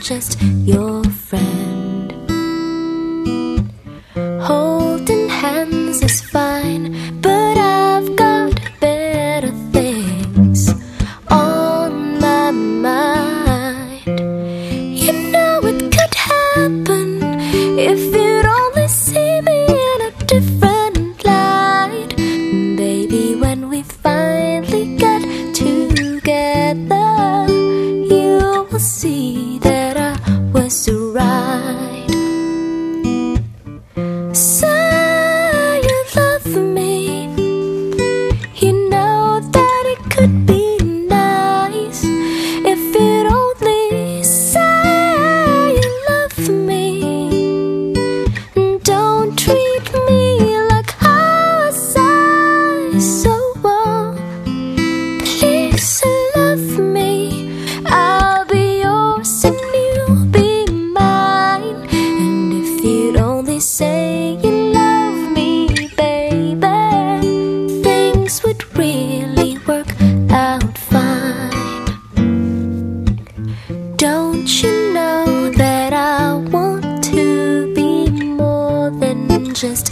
just your Don't you know that I want to be more than just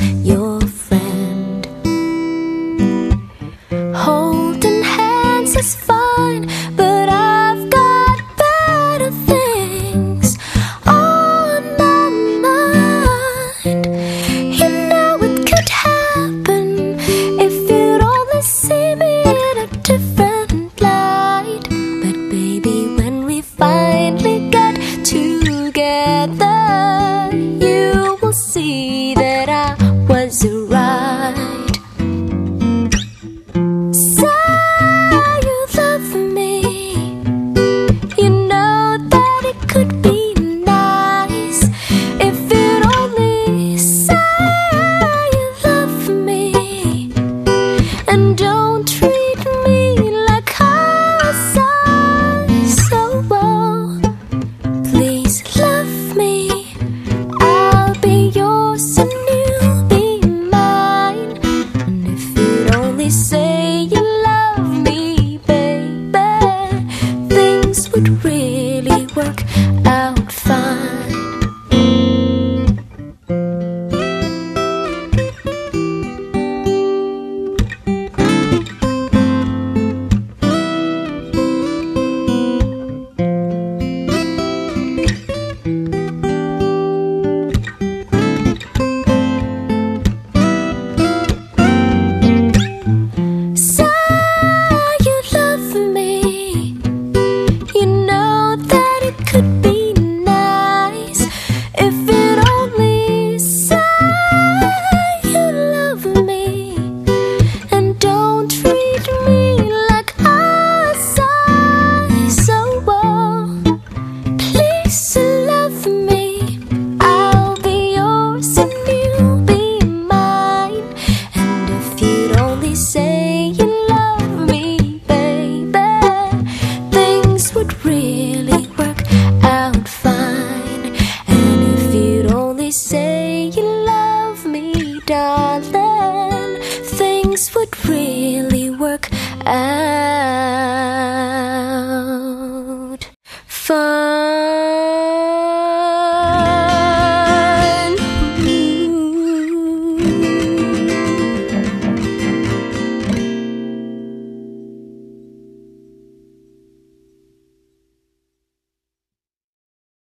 then, things would really work out. Fun.